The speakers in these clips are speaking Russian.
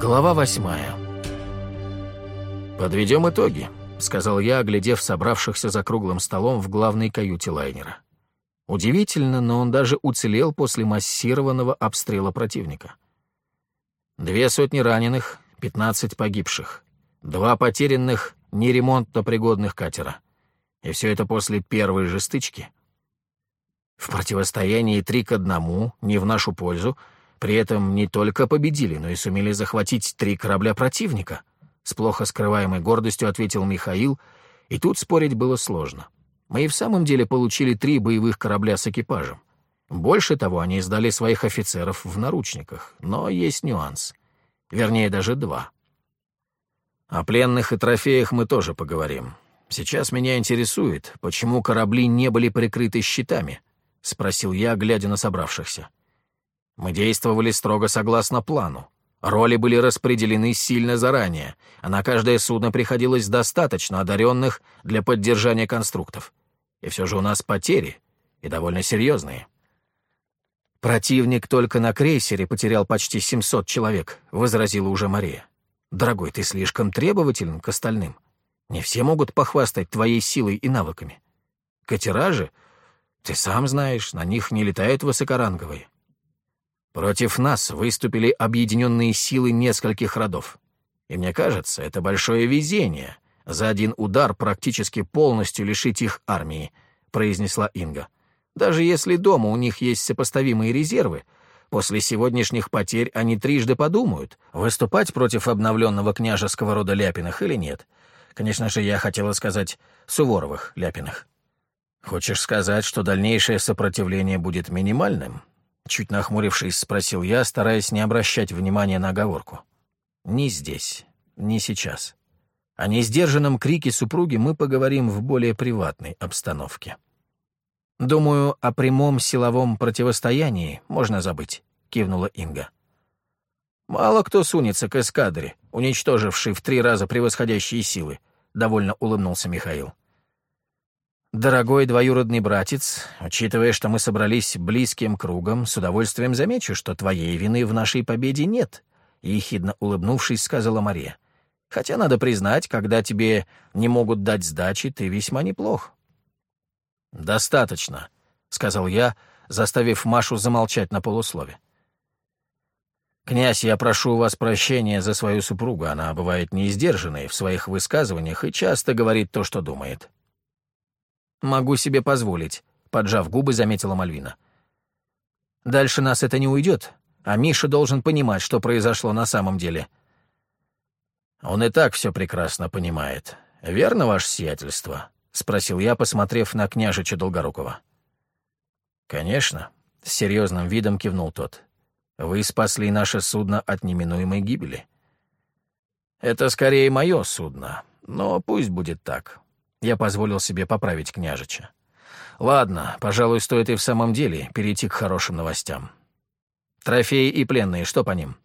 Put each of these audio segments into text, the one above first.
Глава восьмая. «Подведем итоги», — сказал я, оглядев собравшихся за круглым столом в главной каюте лайнера. Удивительно, но он даже уцелел после массированного обстрела противника. Две сотни раненых, пятнадцать погибших, два потерянных, неремонтно пригодных катера. И все это после первой же стычки. В противостоянии три к одному, не в нашу пользу, при этом не только победили, но и сумели захватить три корабля противника, с плохо скрываемой гордостью ответил Михаил, и тут спорить было сложно. Мы и в самом деле получили три боевых корабля с экипажем. Больше того, они сдали своих офицеров в наручниках, но есть нюанс. Вернее, даже два. О пленных и трофеях мы тоже поговорим. Сейчас меня интересует, почему корабли не были прикрыты щитами, — спросил я, глядя на собравшихся. Мы действовали строго согласно плану. Роли были распределены сильно заранее, а на каждое судно приходилось достаточно одаренных для поддержания конструктов. И все же у нас потери, и довольно серьезные. «Противник только на крейсере потерял почти 700 человек», — возразила уже Мария. «Дорогой, ты слишком требователен к остальным. Не все могут похвастать твоей силой и навыками. Катера же, ты сам знаешь, на них не летают высокоранговые. Против нас выступили объединенные силы нескольких родов. И мне кажется, это большое везение — за один удар практически полностью лишить их армии, — произнесла Инга. Даже если дома у них есть сопоставимые резервы, после сегодняшних потерь они трижды подумают, выступать против обновленного княжеского рода Ляпиных или нет. Конечно же, я хотела сказать Суворовых Ляпиных. Хочешь сказать, что дальнейшее сопротивление будет минимальным? Чуть нахмурившись, спросил я, стараясь не обращать внимания на оговорку. «Не здесь, не сейчас. О несдержанном крике супруги мы поговорим в более приватной обстановке. Думаю, о прямом силовом противостоянии можно забыть», — кивнула Инга. «Мало кто сунется к эскадре, уничтожившей в три раза превосходящие силы», — довольно улыбнулся Михаил. «Дорогой двоюродный братец, учитывая, что мы собрались близким кругом, с удовольствием замечу, что твоей вины в нашей победе нет», — ехидно улыбнувшись, сказала Мария. «Хотя, надо признать, когда тебе не могут дать сдачи, ты весьма неплох». «Достаточно», — сказал я, заставив Машу замолчать на полуслове. «Князь, я прошу у вас прощения за свою супругу. Она бывает неиздержанной в своих высказываниях и часто говорит то, что думает». «Могу себе позволить», — поджав губы, заметила Мальвина. «Дальше нас это не уйдет, а Миша должен понимать, что произошло на самом деле». «Он и так все прекрасно понимает. Верно, ваше сиятельство?» — спросил я, посмотрев на княжича Долгорукова. «Конечно», — с серьезным видом кивнул тот. «Вы спасли наше судно от неминуемой гибели». «Это скорее мое судно, но пусть будет так. Я позволил себе поправить княжича. Ладно, пожалуй, стоит и в самом деле перейти к хорошим новостям. Трофеи и пленные, что по ним?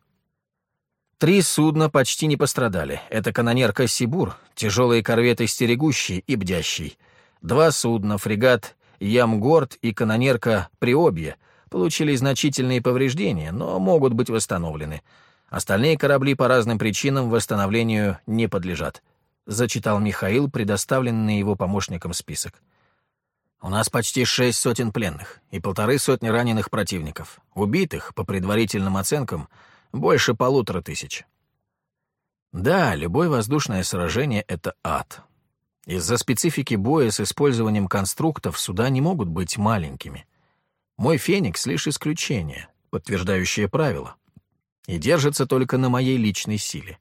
Три судна почти не пострадали. Это канонерка «Сибур», тяжелые корветы «Стерегущий» и «Бдящий». Два судна, фрегат «Ямгорд» и канонерка «Приобье» получили значительные повреждения, но могут быть восстановлены. Остальные корабли по разным причинам восстановлению не подлежат. — зачитал Михаил, предоставленный его помощником список. «У нас почти шесть сотен пленных и полторы сотни раненых противников. Убитых, по предварительным оценкам, больше полутора тысяч». Да, любое воздушное сражение — это ад. Из-за специфики боя с использованием конструктов суда не могут быть маленькими. Мой «Феникс» — лишь исключение, подтверждающее правило, и держится только на моей личной силе.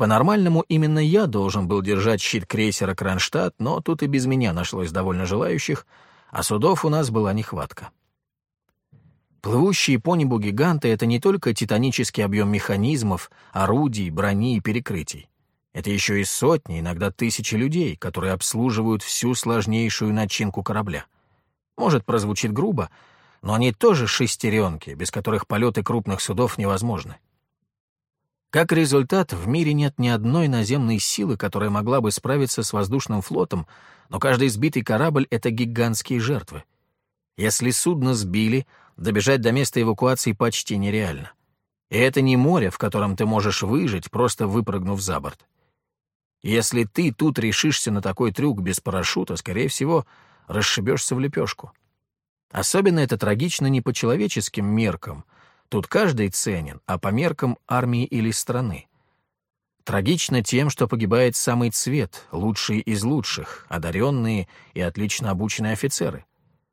По-нормальному именно я должен был держать щит крейсера «Кронштадт», но тут и без меня нашлось довольно желающих, а судов у нас была нехватка. Плывущие по небу гиганты — это не только титанический объем механизмов, орудий, брони и перекрытий. Это еще и сотни, иногда тысячи людей, которые обслуживают всю сложнейшую начинку корабля. Может, прозвучит грубо, но они тоже шестеренки, без которых полеты крупных судов невозможны. Как результат, в мире нет ни одной наземной силы, которая могла бы справиться с воздушным флотом, но каждый сбитый корабль — это гигантские жертвы. Если судно сбили, добежать до места эвакуации почти нереально. И это не море, в котором ты можешь выжить, просто выпрыгнув за борт. Если ты тут решишься на такой трюк без парашюта, скорее всего, расшибешься в лепешку. Особенно это трагично не по человеческим меркам. Тут каждый ценен, а по меркам армии или страны. Трагично тем, что погибает самый цвет, лучшие из лучших, одаренные и отлично обученные офицеры.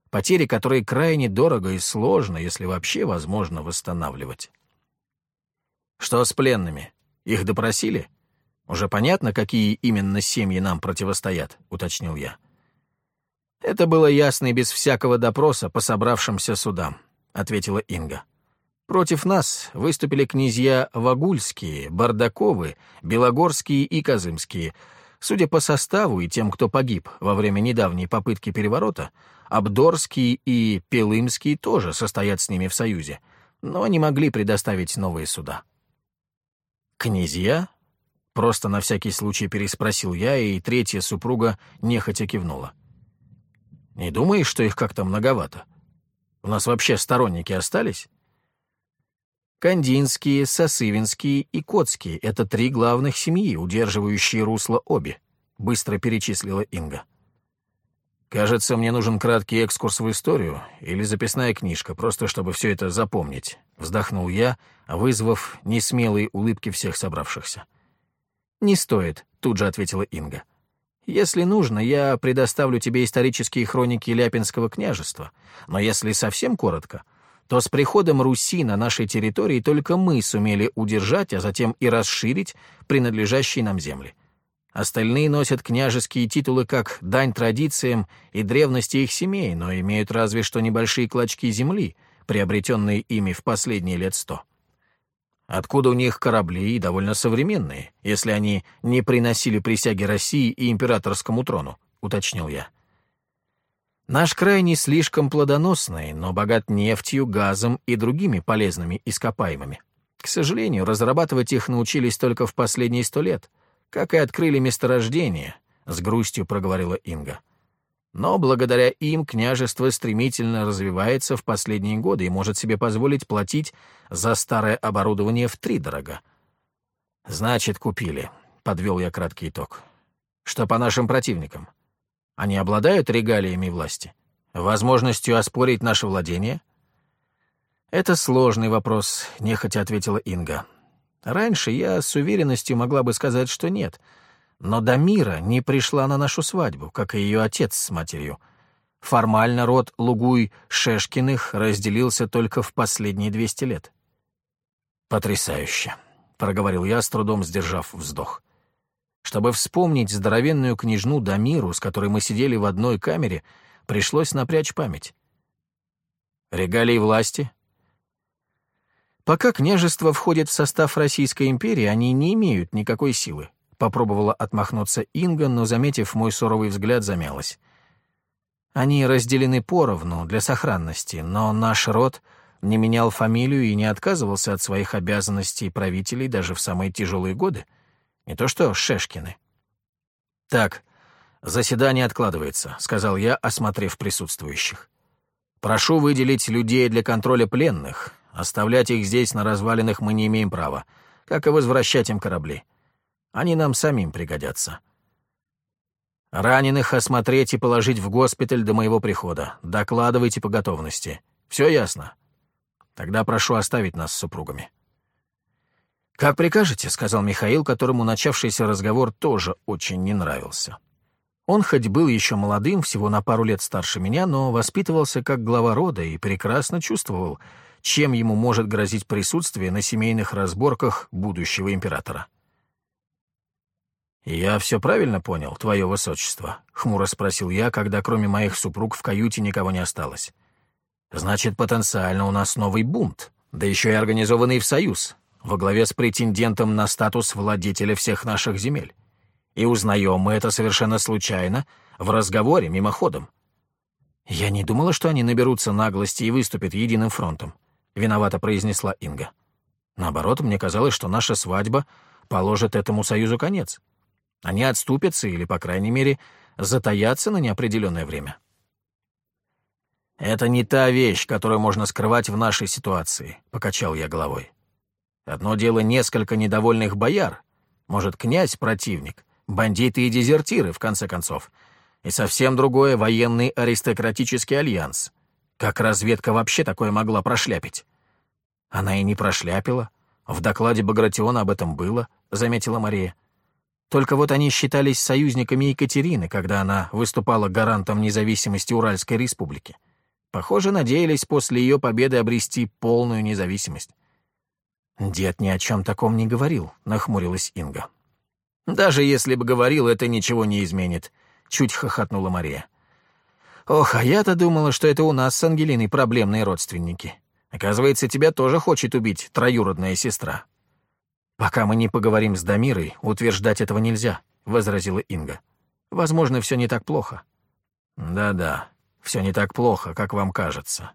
Потери, которые крайне дорого и сложно, если вообще возможно, восстанавливать. Что с пленными? Их допросили? Уже понятно, какие именно семьи нам противостоят, уточнил я. Это было ясно и без всякого допроса по собравшимся судам, ответила Инга. Против нас выступили князья Вагульские, Бардаковы, Белогорские и Казымские. Судя по составу и тем, кто погиб во время недавней попытки переворота, Абдорские и Пелымские тоже состоят с ними в союзе, но не могли предоставить новые суда. «Князья?» — просто на всякий случай переспросил я, и третья супруга нехотя кивнула. «Не думаешь, что их как-то многовато? У нас вообще сторонники остались?» Кандинские, Сосывинские и Котские — это три главных семьи, удерживающие русло обе, — быстро перечислила Инга. «Кажется, мне нужен краткий экскурс в историю или записная книжка, просто чтобы все это запомнить», — вздохнул я, вызвав несмелые улыбки всех собравшихся. «Не стоит», — тут же ответила Инга. «Если нужно, я предоставлю тебе исторические хроники Ляпинского княжества, но если совсем коротко — то с приходом Руси на нашей территории только мы сумели удержать, а затем и расширить принадлежащие нам земли. Остальные носят княжеские титулы как дань традициям и древности их семей, но имеют разве что небольшие клочки земли, приобретенные ими в последние лет сто. Откуда у них корабли и довольно современные, если они не приносили присяги России и императорскому трону, уточнил я. Наш край не слишком плодоносный, но богат нефтью, газом и другими полезными ископаемыми. К сожалению, разрабатывать их научились только в последние сто лет, как и открыли месторождение, — с грустью проговорила Инга. Но благодаря им княжество стремительно развивается в последние годы и может себе позволить платить за старое оборудование втридорога. «Значит, купили», — подвел я краткий итог. «Что по нашим противникам?» Они обладают регалиями власти? Возможностью оспорить наше владение? Это сложный вопрос, нехотя ответила Инга. Раньше я с уверенностью могла бы сказать, что нет. Но Дамира не пришла на нашу свадьбу, как и ее отец с матерью. Формально род Лугуй-Шешкиных разделился только в последние 200 лет. «Потрясающе», — проговорил я, с трудом сдержав вздох. Чтобы вспомнить здоровенную княжну Дамиру, с которой мы сидели в одной камере, пришлось напрячь память. Регалии власти? Пока княжество входит в состав Российской империи, они не имеют никакой силы. Попробовала отмахнуться Инга, но, заметив мой суровый взгляд, замялась. Они разделены поровну для сохранности, но наш род не менял фамилию и не отказывался от своих обязанностей правителей даже в самые тяжелые годы. Не то что Шешкины. «Так, заседание откладывается», — сказал я, осмотрев присутствующих. «Прошу выделить людей для контроля пленных. Оставлять их здесь на развалинах мы не имеем права, как и возвращать им корабли. Они нам самим пригодятся». «Раненых осмотреть и положить в госпиталь до моего прихода. Докладывайте по готовности. Все ясно? Тогда прошу оставить нас с супругами». «Как прикажете», — сказал Михаил, которому начавшийся разговор тоже очень не нравился. Он хоть был еще молодым, всего на пару лет старше меня, но воспитывался как глава рода и прекрасно чувствовал, чем ему может грозить присутствие на семейных разборках будущего императора. «Я все правильно понял, твое высочество?» — хмуро спросил я, когда кроме моих супруг в каюте никого не осталось. «Значит, потенциально у нас новый бунт, да еще и организованный в союз, во главе с претендентом на статус владетеля всех наших земель. И узнаем мы это совершенно случайно, в разговоре, мимоходом. «Я не думала, что они наберутся наглости и выступят единым фронтом», — виновато произнесла Инга. «Наоборот, мне казалось, что наша свадьба положит этому союзу конец. Они отступятся или, по крайней мере, затаятся на неопределенное время». «Это не та вещь, которую можно скрывать в нашей ситуации», — покачал я головой. Одно дело несколько недовольных бояр, может, князь противник, бандиты и дезертиры, в конце концов, и совсем другое — военный аристократический альянс. Как разведка вообще такое могла прошляпить? Она и не прошляпила. В докладе Багратиона об этом было, — заметила Мария. Только вот они считались союзниками Екатерины, когда она выступала гарантом независимости Уральской республики. Похоже, надеялись после ее победы обрести полную независимость. «Дед ни о чем таком не говорил», — нахмурилась Инга. «Даже если бы говорил, это ничего не изменит», — чуть хохотнула Мария. «Ох, а я-то думала, что это у нас с Ангелиной проблемные родственники. Оказывается, тебя тоже хочет убить троюродная сестра». «Пока мы не поговорим с Дамирой, утверждать этого нельзя», — возразила Инга. «Возможно, все не так плохо». «Да-да, все не так плохо, как вам кажется.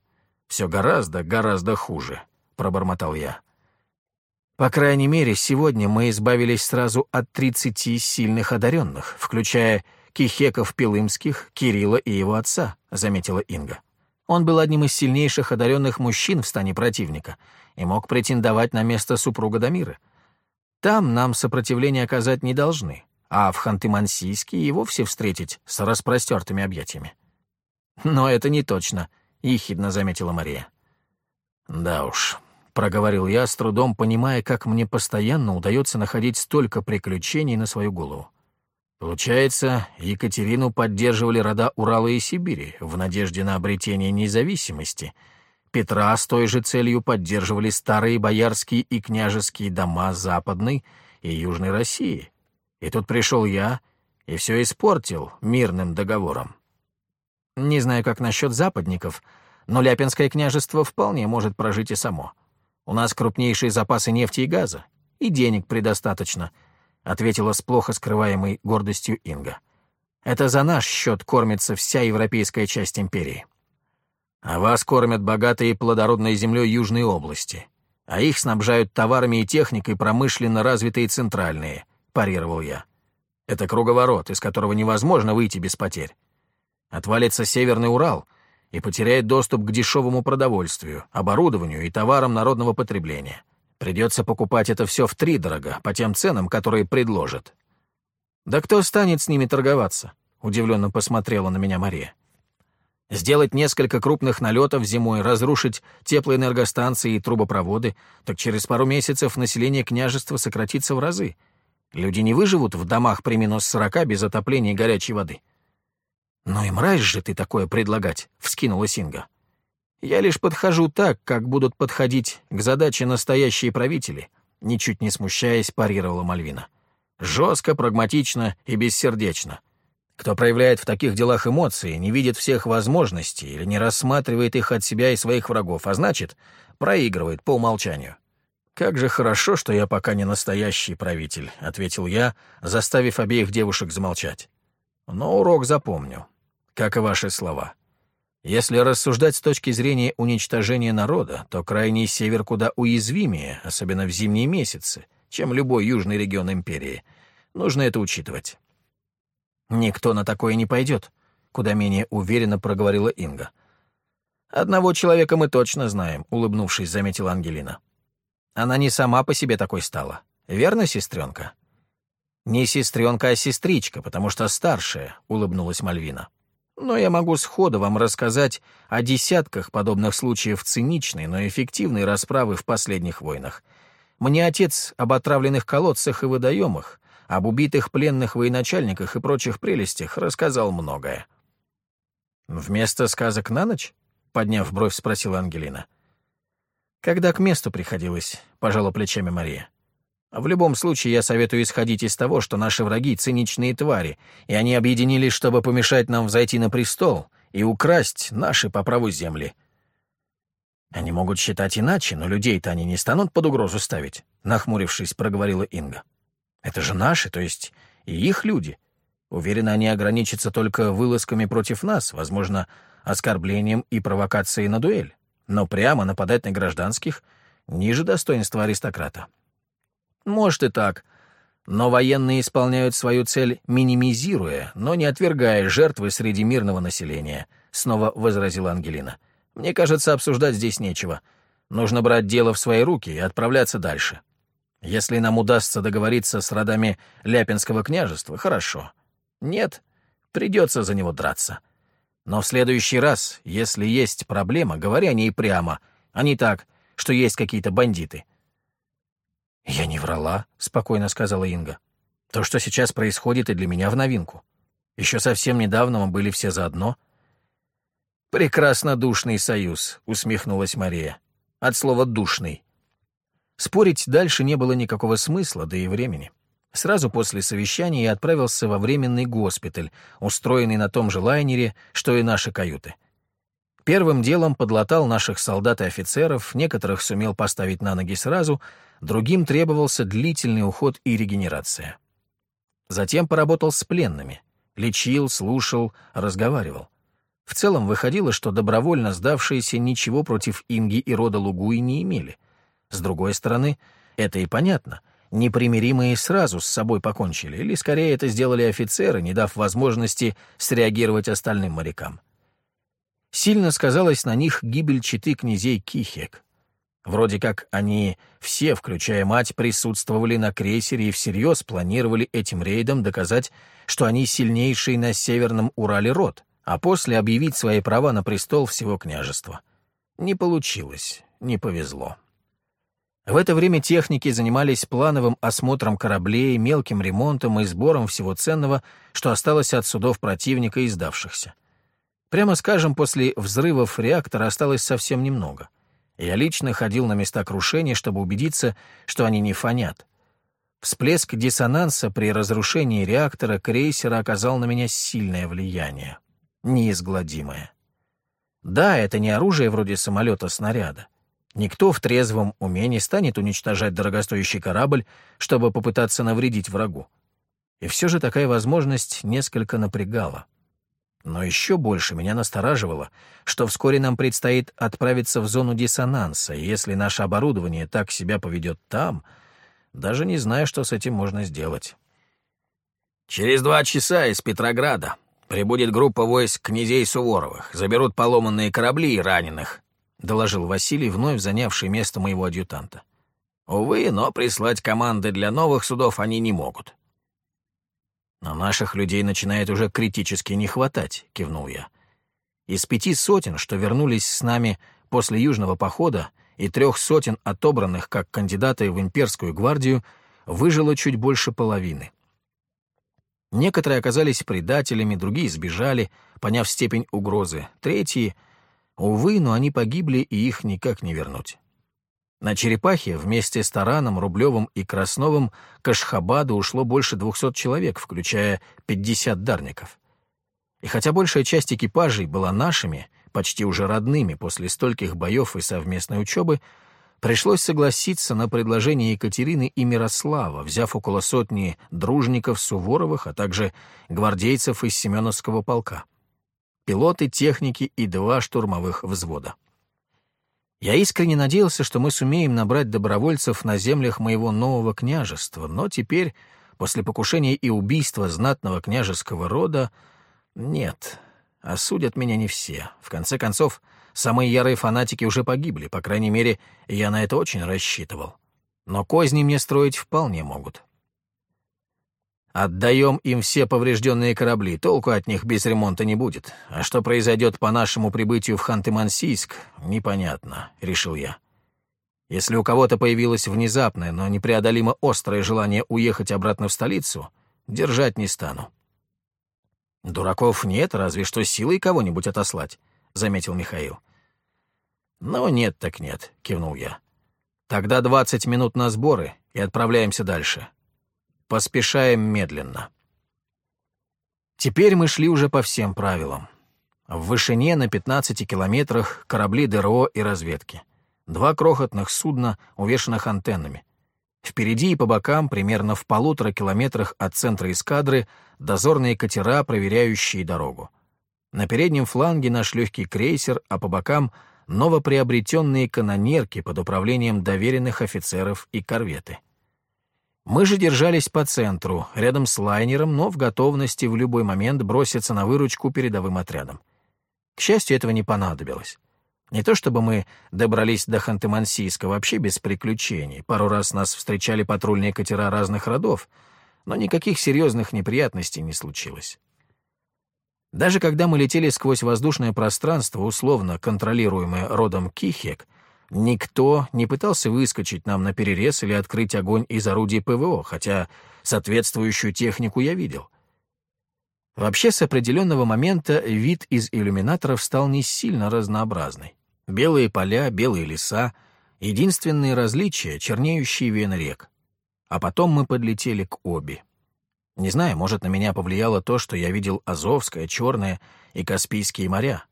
Все гораздо, гораздо хуже», — пробормотал я. «По крайней мере, сегодня мы избавились сразу от тридцати сильных одаренных, включая Кихеков Пилымских, Кирилла и его отца», — заметила Инга. Он был одним из сильнейших одаренных мужчин в стане противника и мог претендовать на место супруга Дамиры. Там нам сопротивление оказать не должны, а в Ханты-Мансийске и вовсе встретить с распростертыми объятиями. «Но это не точно», — ехидно заметила Мария. «Да уж», — проговорил я, с трудом понимая, как мне постоянно удается находить столько приключений на свою голову. Получается, Екатерину поддерживали рода Урала и Сибири в надежде на обретение независимости — Петра с той же целью поддерживали старые боярские и княжеские дома Западной и Южной России. И тут пришел я и все испортил мирным договором. Не знаю, как насчет западников, но Ляпинское княжество вполне может прожить и само. У нас крупнейшие запасы нефти и газа, и денег предостаточно, — ответила с плохо скрываемой гордостью Инга. Это за наш счет кормится вся европейская часть империи. А вас кормят богатой и плодородной землей Южной области, а их снабжают товарами и техникой промышленно развитые центральные», — парировал я. «Это круговорот, из которого невозможно выйти без потерь. Отвалится Северный Урал и потеряет доступ к дешевому продовольствию, оборудованию и товарам народного потребления. Придется покупать это все втридорого, по тем ценам, которые предложат». «Да кто станет с ними торговаться?» — удивленно посмотрела на меня Мария. Сделать несколько крупных налетов зимой, разрушить теплоэнергостанции и трубопроводы, так через пару месяцев население княжества сократится в разы. Люди не выживут в домах при минус сорока без отопления и горячей воды. «Ну и мразь же ты такое предлагать», — вскинула Синга. «Я лишь подхожу так, как будут подходить к задаче настоящие правители», ничуть не смущаясь, парировала Мальвина. «Жестко, прагматично и бессердечно. Кто проявляет в таких делах эмоции, не видит всех возможностей или не рассматривает их от себя и своих врагов, а значит, проигрывает по умолчанию. «Как же хорошо, что я пока не настоящий правитель», — ответил я, заставив обеих девушек замолчать. «Но урок запомню, как и ваши слова. Если рассуждать с точки зрения уничтожения народа, то крайний север куда уязвимее, особенно в зимние месяцы, чем любой южный регион империи. Нужно это учитывать. «Никто на такое не пойдет», — куда менее уверенно проговорила Инга. «Одного человека мы точно знаем», — улыбнувшись, заметила Ангелина. «Она не сама по себе такой стала. Верно, сестренка?» «Не сестренка, а сестричка, потому что старшая», — улыбнулась Мальвина. «Но я могу сходу вам рассказать о десятках подобных случаев циничной, но эффективной расправы в последних войнах. Мне отец об отравленных колодцах и водоемах, об убитых пленных военачальниках и прочих прелестях рассказал многое. «Вместо сказок на ночь?» — подняв бровь, спросила Ангелина. «Когда к месту приходилось», — пожала плечами Мария. «В любом случае, я советую исходить из того, что наши враги — циничные твари, и они объединились, чтобы помешать нам взойти на престол и украсть наши по праву земли». «Они могут считать иначе, но людей-то они не станут под угрозу ставить», — нахмурившись, проговорила Инга. Это же наши, то есть и их люди. Уверена, они ограничатся только вылазками против нас, возможно, оскорблением и провокацией на дуэль. Но прямо нападать на гражданских ниже достоинства аристократа. Может и так, но военные исполняют свою цель, минимизируя, но не отвергая жертвы среди мирного населения, снова возразила Ангелина. Мне кажется, обсуждать здесь нечего. Нужно брать дело в свои руки и отправляться дальше. Если нам удастся договориться с родами Ляпинского княжества, хорошо. Нет, придется за него драться. Но в следующий раз, если есть проблема, говори о ней прямо, а не так, что есть какие-то бандиты. «Я не врала», — спокойно сказала Инга. «То, что сейчас происходит, и для меня в новинку. Еще совсем недавно мы были все заодно». «Прекрасно душный союз», — усмехнулась Мария. «От слова «душный». Спорить дальше не было никакого смысла, да и времени. Сразу после совещания я отправился во временный госпиталь, устроенный на том же лайнере, что и наши каюты. Первым делом подлатал наших солдат и офицеров, некоторых сумел поставить на ноги сразу, другим требовался длительный уход и регенерация. Затем поработал с пленными. Лечил, слушал, разговаривал. В целом выходило, что добровольно сдавшиеся ничего против Инги и рода Лугуи не имели. С другой стороны, это и понятно. Непримиримые сразу с собой покончили, или скорее это сделали офицеры, не дав возможности среагировать остальным морякам. Сильно сказалась на них гибель читы князей Кихек. Вроде как они все, включая мать, присутствовали на крейсере и всерьез планировали этим рейдом доказать, что они сильнейший на Северном Урале род, а после объявить свои права на престол всего княжества. Не получилось, не повезло. В это время техники занимались плановым осмотром кораблей, мелким ремонтом и сбором всего ценного, что осталось от судов противника и сдавшихся. Прямо скажем, после взрывов реактора осталось совсем немного. Я лично ходил на места крушения, чтобы убедиться, что они не фонят. Всплеск диссонанса при разрушении реактора крейсера оказал на меня сильное влияние. Неизгладимое. Да, это не оружие вроде самолета-снаряда. Никто в трезвом уме не станет уничтожать дорогостоящий корабль, чтобы попытаться навредить врагу. И все же такая возможность несколько напрягала. Но еще больше меня настораживало, что вскоре нам предстоит отправиться в зону диссонанса, и если наше оборудование так себя поведет там, даже не знаю, что с этим можно сделать. «Через два часа из Петрограда прибудет группа войск князей Суворовых, заберут поломанные корабли и раненых», — доложил Василий, вновь занявший место моего адъютанта. «Увы, но прислать команды для новых судов они не могут. «Но наших людей начинает уже критически не хватать», — кивнул я. «Из пяти сотен, что вернулись с нами после Южного похода, и трех сотен отобранных как кандидаты в имперскую гвардию, выжило чуть больше половины. Некоторые оказались предателями, другие сбежали, поняв степень угрозы, третьи — увы, но они погибли, и их никак не вернуть. На черепахе вместе с Тараном, Рублевым и Красновым к Ашхабаду ушло больше двухсот человек, включая пятьдесят дарников. И хотя большая часть экипажей была нашими, почти уже родными после стольких боев и совместной учебы, пришлось согласиться на предложение Екатерины и Мирослава, взяв около сотни дружников Суворовых, а также гвардейцев из Семеновского полка. Пилоты, техники и два штурмовых взвода. Я искренне надеялся, что мы сумеем набрать добровольцев на землях моего нового княжества, но теперь, после покушения и убийства знатного княжеского рода, нет, осудят меня не все. В конце концов, самые ярые фанатики уже погибли, по крайней мере, я на это очень рассчитывал. Но козни мне строить вполне могут. Отдаем им все поврежденные корабли, толку от них без ремонта не будет. А что произойдет по нашему прибытию в Ханты-Мансийск, непонятно, — решил я. Если у кого-то появилось внезапное, но непреодолимо острое желание уехать обратно в столицу, держать не стану. «Дураков нет, разве что силой кого-нибудь отослать», — заметил Михаил. «Ну, нет так нет», — кивнул я. «Тогда двадцать минут на сборы и отправляемся дальше. Поспешаем медленно. Теперь мы шли уже по всем правилам. В вышине на 15 километрах корабли ДРО и разведки. Два крохотных судна, увешанных антеннами. Впереди и по бокам, примерно в полутора километрах от центра эскадры, дозорные катера, проверяющие дорогу. На переднем фланге наш легкий крейсер, а по бокам — новоприобретенные канонерки под управлением доверенных офицеров и корветы. Мы же держались по центру, рядом с лайнером, но в готовности в любой момент броситься на выручку передовым отрядам. К счастью, этого не понадобилось. Не то чтобы мы добрались до Ханты-Мансийска вообще без приключений. Пару раз нас встречали патрульные катера разных родов, но никаких серьезных неприятностей не случилось. Даже когда мы летели сквозь воздушное пространство, условно контролируемое родом Кихек, никто не пытался выскочить нам на перерез или открыть огонь из орудий ПВО, хотя соответствующую технику я видел. Вообще, с определенного момента вид из иллюминаторов стал не сильно разнообразный. Белые поля, белые леса, единственные различия — чернеющие вены рек. А потом мы подлетели к Оби. Не знаю, может, на меня повлияло то, что я видел Азовское, Черное и Каспийские моря.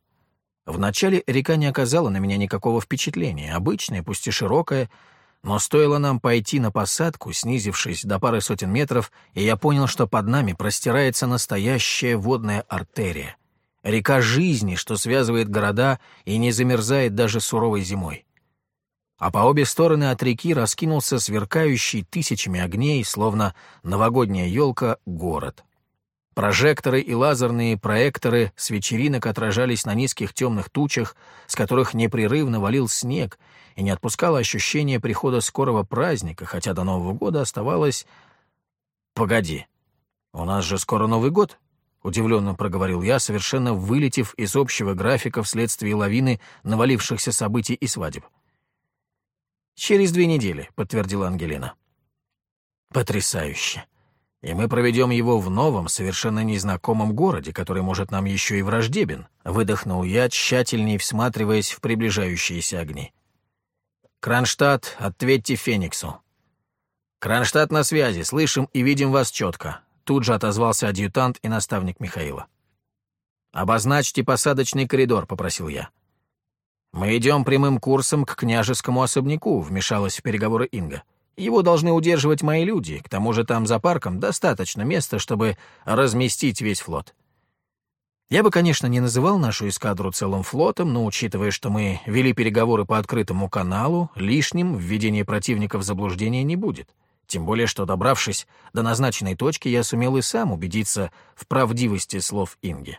Вначале река не оказала на меня никакого впечатления, обычная, пусть и широкая, но стоило нам пойти на посадку, снизившись до пары сотен метров, и я понял, что под нами простирается настоящая водная артерия. Река жизни, что связывает города и не замерзает даже суровой зимой а по обе стороны от реки раскинулся сверкающий тысячами огней, словно новогодняя елка, город. Прожекторы и лазерные проекторы с вечеринок отражались на низких темных тучах, с которых непрерывно валил снег, и не отпускало ощущение прихода скорого праздника, хотя до Нового года оставалось... «Погоди, у нас же скоро Новый год?» — удивленно проговорил я, совершенно вылетев из общего графика вследствие лавины навалившихся событий и свадеб. «Через две недели», — подтвердила Ангелина. «Потрясающе. И мы проведем его в новом, совершенно незнакомом городе, который, может, нам еще и враждебен», — выдохнул я, тщательнее всматриваясь в приближающиеся огни. «Кронштадт, ответьте Фениксу». «Кронштадт на связи, слышим и видим вас четко», — тут же отозвался адъютант и наставник Михаила. «Обозначьте посадочный коридор», — попросил я. «Мы идем прямым курсом к княжескому особняку», — вмешалась в переговоры Инга. «Его должны удерживать мои люди, к тому же там за парком достаточно места, чтобы разместить весь флот». Я бы, конечно, не называл нашу эскадру целым флотом, но учитывая, что мы вели переговоры по открытому каналу, лишним введение противника в заблуждение не будет. Тем более, что, добравшись до назначенной точки, я сумел и сам убедиться в правдивости слов Инги.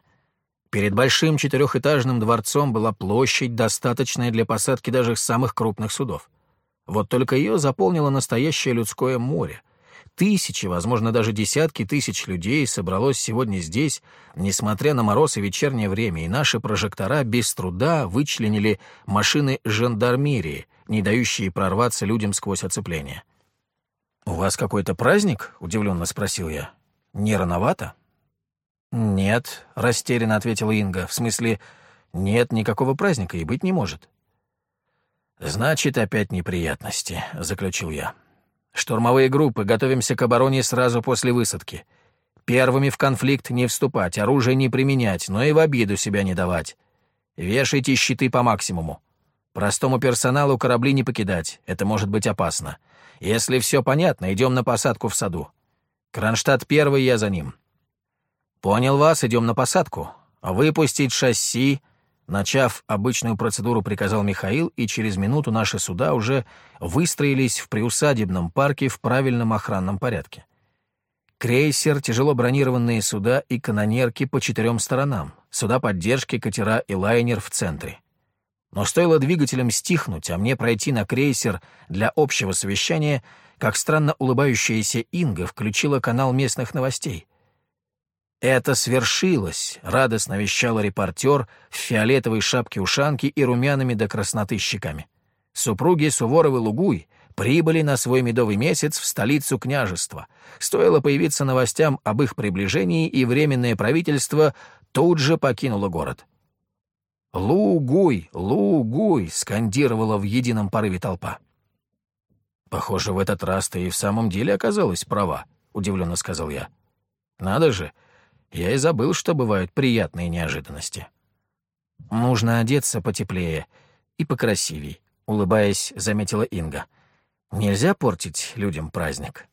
Перед большим четырехэтажным дворцом была площадь, достаточная для посадки даже самых крупных судов. Вот только ее заполнило настоящее людское море. Тысячи, возможно, даже десятки тысяч людей собралось сегодня здесь, несмотря на мороз и вечернее время, и наши прожектора без труда вычленили машины жандармерии, не дающие прорваться людям сквозь оцепление. «У вас какой-то праздник?» — удивленно спросил я. «Не рановато?» «Нет», — растерянно ответила Инга. «В смысле, нет никакого праздника и быть не может». «Значит, опять неприятности», — заключил я. «Штурмовые группы, готовимся к обороне сразу после высадки. Первыми в конфликт не вступать, оружие не применять, но и в обиду себя не давать. Вешайте щиты по максимуму. Простому персоналу корабли не покидать, это может быть опасно. Если все понятно, идем на посадку в саду. Кронштадт первый, я за ним. «Понял вас, идем на посадку. Выпустить шасси». Начав обычную процедуру, приказал Михаил, и через минуту наши суда уже выстроились в приусадебном парке в правильном охранном порядке. Крейсер, тяжело бронированные суда и канонерки по четырем сторонам, суда поддержки, катера и лайнер в центре. Но стоило двигателям стихнуть, а мне пройти на крейсер для общего совещания, как странно улыбающаяся Инга включила канал местных новостей. «Это свершилось», — радостно вещал репортер в фиолетовой шапке-ушанке и румяными до красноты щеками. Супруги Суворовы-Лугуй прибыли на свой медовый месяц в столицу княжества. Стоило появиться новостям об их приближении, и Временное правительство тут же покинуло город. «Лугуй! Лугуй!» — скандировала в едином порыве толпа. «Похоже, в этот раз ты и в самом деле оказалась права», — удивленно сказал я. «Надо же, я и забыл, что бывают приятные неожиданности. «Нужно одеться потеплее и покрасивей», — улыбаясь, заметила Инга. «Нельзя портить людям праздник».